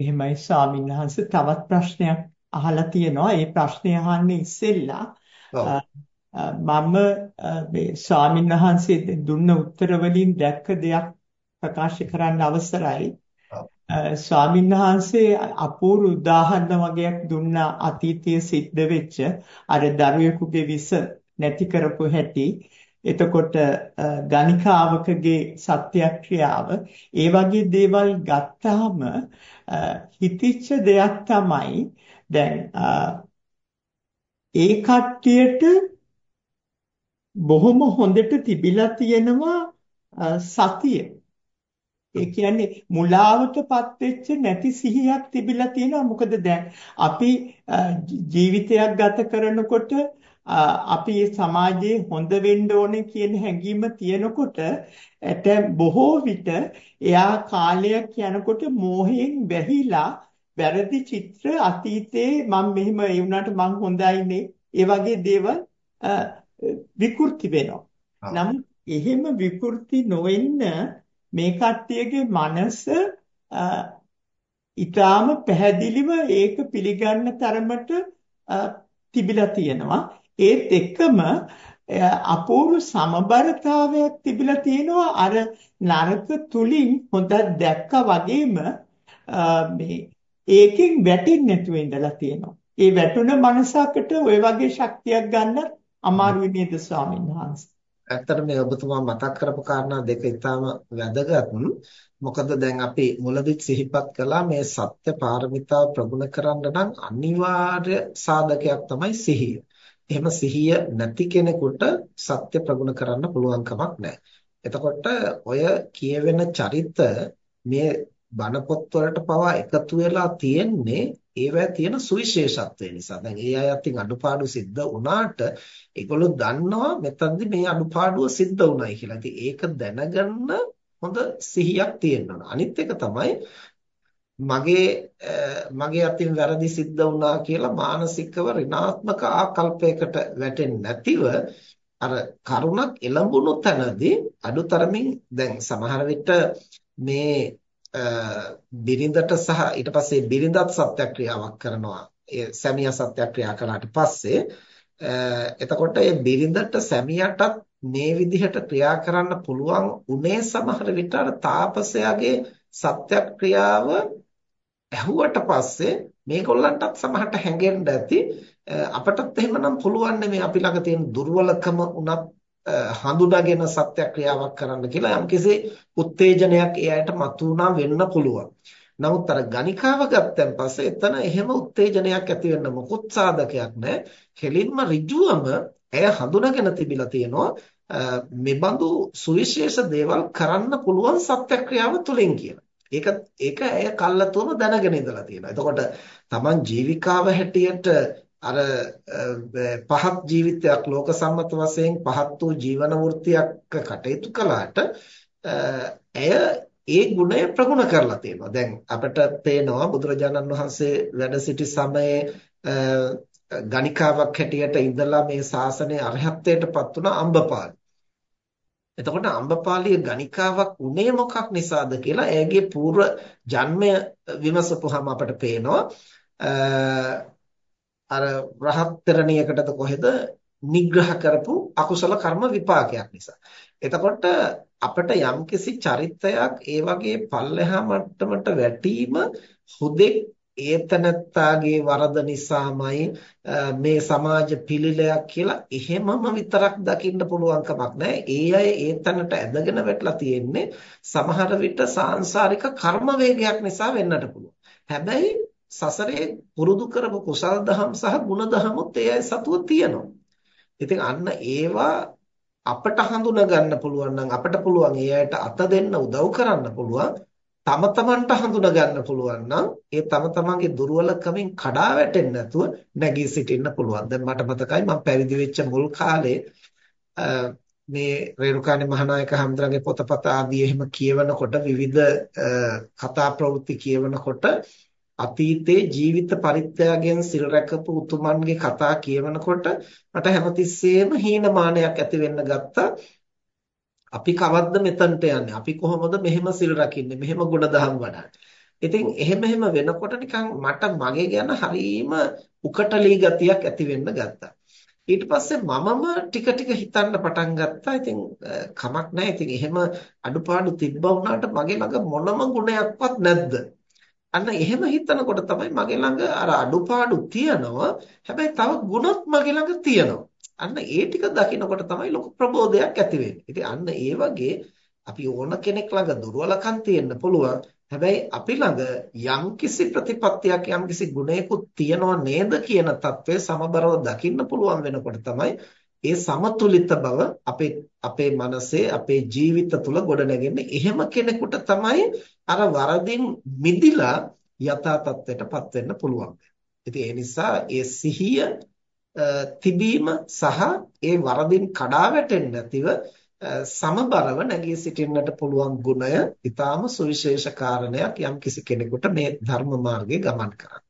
එහෙමයි ස්වාමීන් වහන්සේ. තවත් ප්‍රශ්නයක් අහලා තියෙනවා. ඒ ප්‍රශ්නේ අහන්නේ ඉස්සෙල්ලා. මම මේ ස්වාමීන් වහන්සේ දුන්න උත්තර වලින් දැක්ක දෙයක් ප්‍රකාශ කරන්න අවසරයි. ස්වාමීන් වහන්සේ අපූර්ව උදාහරණ වගේක් දුන්න අතීතයේ සිද්ධ වෙච්ච අර දරුවෙකුගේ විස නැති කරපු හැටි එතකොට ගණිකාවකගේ සත්‍යක්‍රියාව ඒ වගේ දේවල් ගත්තාම හිතිච්ච දෙයක් තමයි දැන් ඒ කට්ටියට බොහොම හොඳට තිබිලා තියෙනවා සතිය. ඒ කියන්නේ මුලාවටපත් වෙච්ච නැති සිහියක් තිබිලා තියෙනවා. මොකද දැන් අපි ජීවිතයක් ගත කරනකොට අපි සමාජයේ හොඳ වෙන්න ඕනේ කියන හැඟීම තියෙනකොට ඇත බොහෝ විට එයා කාලයක් යනකොට මෝහයෙන් වැහිලා වැරදි චිත්‍ර අතීතේ මම මෙහෙම ඒ වුණාට මං හොඳයිනේ ඒ වගේ දේවල් විකෘති වෙනවා. නමුත් එහෙම විකෘති නොවෙන්න මේ කට්ටියගේ මනස ඊටාම පැහැදිලිව ඒක පිළිගන්න තරමට තිබිලා තියෙනවා. ඒත් එක්කම අපූර්ව සමබරතාවයක් තිබිලා තියෙනවා අර නරක තුලින් හොඳක් දැක්කා වගේම මේ ඒකෙන් වැටෙන්නේ නැතුව ඉඳලා තියෙනවා. ඒ වැටුණ මනසකට ওই වගේ ශක්තියක් ගන්න අමාරු නේද ස්වාමීන් වහන්සේ? ඇත්තට මේ ඔබතුමා මතක් කරපු කාරණා දෙක ඉතාම වැදගත්. මොකද දැන් අපි මුලදී සිහිපත් කළා මේ සත්‍ය පාරමිතාව ප්‍රගුණ කරන්න නම් අනිවාර්ය සාධකයක් තමයි සිහිය. එහෙම සිහිය නැති කෙනෙකුට සත්‍ය ප්‍රගුණ කරන්න පුළුවන් කමක් නැහැ. එතකොට ඔය කියවෙන චරිත මේ බණ පොත්වලට පවා එකතු වෙලා තියෙන්නේ ඒවැ තියෙන සුවිශේෂත්වය නිසා. දැන් ඒ අය අතින් අඩුපාඩු සිද්ධ වුණාට ඒගොල්ලෝ දන්නවා මෙතනදී මේ අඩුපාඩුව සිද්ධ වුණයි කියලා. ඉතින් ඒක දැනගන්න හොඳ සිහියක් තියෙන්න අනිත් එක තමයි මගේ මගේ අතින් වැරදි සිද්ධ වුණා කියලා මානසිකව ඍණාත්මක ආකල්පයකට වැටෙන්නේ නැතිව අර කරුණක් එළඹුණු තැනදී අඩුතරමින් දැන් සමහර විට මේ බිරිඳට සහ ඊට පස්සේ බිරිඳත් සත්‍යක්‍රියාවක් කරනවා. ඒ සැමියා සත්‍යක්‍රියා කළාට පස්සේ එතකොට ඒ බිරිඳට සැමියාටත් මේ විදිහට ක්‍රියා කරන්න පුළුවන් උනේ සමහර විට අර තාපසයාගේ සත්‍යක්‍රියාව ඇහුවට පස්සේ මේගොල්ලන්ටත් සමහරට හැඟෙන්න ඇති අපටත් එහෙමනම් පුළුවන් මේ අපි ළඟ තියෙන දුර්වලකම උනත් හඳුනාගෙන සත්‍යක්‍රියාවක් කරන්න කියලා යම්කිසි උත්තේජනයක් ඒ අයට මතුවනා වෙන්න පුළුවන්. නමුත් අර ගණිකාව ගත්තන් පස්සේ එතන එහෙම උත්තේජනයක් ඇති වෙන්න මොකුත් සාධකයක් නැහැ. කෙලින්ම ඍජුවම එය හඳුනාගෙන තිබිලා තියෙනවා මෙබඳු සුවිශේෂ දේවල් කරන්න පුළුවන් සත්‍යක්‍රියාව තුලින් කියලා. ඒක ඒක ඇය කල්ලාතුවම දැනගෙන ඉඳලා තියෙනවා. එතකොට Taman ජීවිකාව හැටියට අර පහත් ජීවිතයක් ලෝක සම්මත වශයෙන් පහත් වූ ජීවන වෘත්තියක් කටයුතු කළාට ඇය ඒ ගුණය ප්‍රගුණ කරලා තියෙනවා. දැන් අපිට පේනවා බුදුරජාණන් වහන්සේ වැඩ සිටි සමයේ ගණිකාවක් හැටියට ඉඳලා මේ ශාසනය අරහත්ත්වයටපත් වුණ අම්බපාලි. එතකොට අම්බපාලිය ගණිකාවක් උනේ මොකක් නිසාද කියලා ඇයගේ పూర్ව ජන්මය විමසපුවාම අපට පේනවා අර රහත් තරණියකටද කොහෙද නිග්‍රහ කරපු අකුසල කර්ම විපාකයක් නිසා. එතකොට අපිට යම්කිසි චරිතයක් ඒ වගේ පල්ලෙහා මට්ටමට වැටීම හුදෙක් ඒතනත්තාගේ වරද නිසාමයි මේ සමාජ පිළිලයක් කියලා එහෙමම විතරක් දකින්න පුළුවන් කමක් නැහැ. ඒ අය ඒතනට ඇදගෙන වැටලා තියෙන්නේ සමහර විට සාංශාරික කර්ම වේගයක් නිසා වෙන්නට පුළුවන්. හැබැයි සසරේ පුරුදු කරපු කුසල් දහම් සහ ගුණ දහමුත් ඒ අය සතුව තියෙනවා. ඉතින් අන්න ඒවා අපට හඳුනා ගන්න පුළුවන් නම් අපට පුළුවන් ඒ අයට අත දෙන්න උදව් කරන්න පුළුවන්. තම තමන්ට හඳුනා ගන්න පුළුවන් නම් ඒ තම තමන්ගේ දුර්වලකමින් කඩා වැටෙන්නේ නැතුව නැගී සිටින්න පුළුවන්. දැන් මට මතකයි මම පැවිදි වෙච්ච මුල් කාලේ මේ රේරුකාණේ මහානායක හඳුරගේ පොතපත ආදී එහෙම කියවනකොට විවිධ කතා ප්‍රවෘත්ති කියවනකොට අතීතයේ ජීවිත පරිත්‍යාගයෙන් සිල් රැකපු උතුමන්ගේ කතා කියවනකොට මට හැමතිස්සෙම හීනමානයක් ඇති වෙන්න ගත්තා. අපි කවද්ද මෙතනට යන්නේ? අපි කොහොමද මෙහෙම සිල් රකින්නේ? මෙහෙම ගුණධම් වඩන්නේ? ඉතින් එහෙම එහෙම වෙනකොට නිකන් මට මගේ ගැන හරීම උකටලී ගතියක් ඇති වෙන්න ගත්තා. ඊට පස්සේ මමම ටික ටික හිතන්න පටන් ගත්තා. ඉතින් කමක් නැහැ. ඉතින් එහෙම අඩුපාඩු තිබ්බා වුණාට මගේ ළඟ මොනම ගුණයක්වත් නැද්ද? අන්න එහෙම හිතනකොට තමයි මගේ ළඟ අර අඩුපාඩු තියෙනවා. හැබැයි තව ගුණත් මගේ ළඟ තියෙනවා. අන්න ඒ ටික දකිනකොට තමයි ලොකු ප්‍රබෝධයක් ඇති වෙන්නේ. ඉතින් අන්න ඒ වගේ අපි ඕන කෙනෙක් ළඟ දුර්වලකම් තියෙන්න පුළුවන්. හැබැයි අපි ළඟ යම්කිසි ප්‍රතිපත්තියක් යම්කිසි ගුණයකුත් තියනව නේද කියන తත්වය සමබරව දකින්න පුළුවන් වෙනකොට තමයි ඒ සමතුලිත බව අපේ අපේ මනසේ අපේ ජීවිත තුළ ගොඩනැගෙන්නේ. එහෙම කෙනෙකුට තමයි අර වරදින් මිදිලා යථා තත්ත්වයටපත් වෙන්න පුළුවන්. ඉතින් ඒ නිසා ඒ සිහිය තිබීම සහ ඒ වරදින් කඩා වැටෙන්නේ නැතිව සමබරව නැගී සිටින්නට පුළුවන් ගුණය ඊටාම සුවිශේෂ කාරණයක් යම් කිසි කෙනෙකුට මේ ධර්ම මාර්ගයේ ගමන් කරන්න.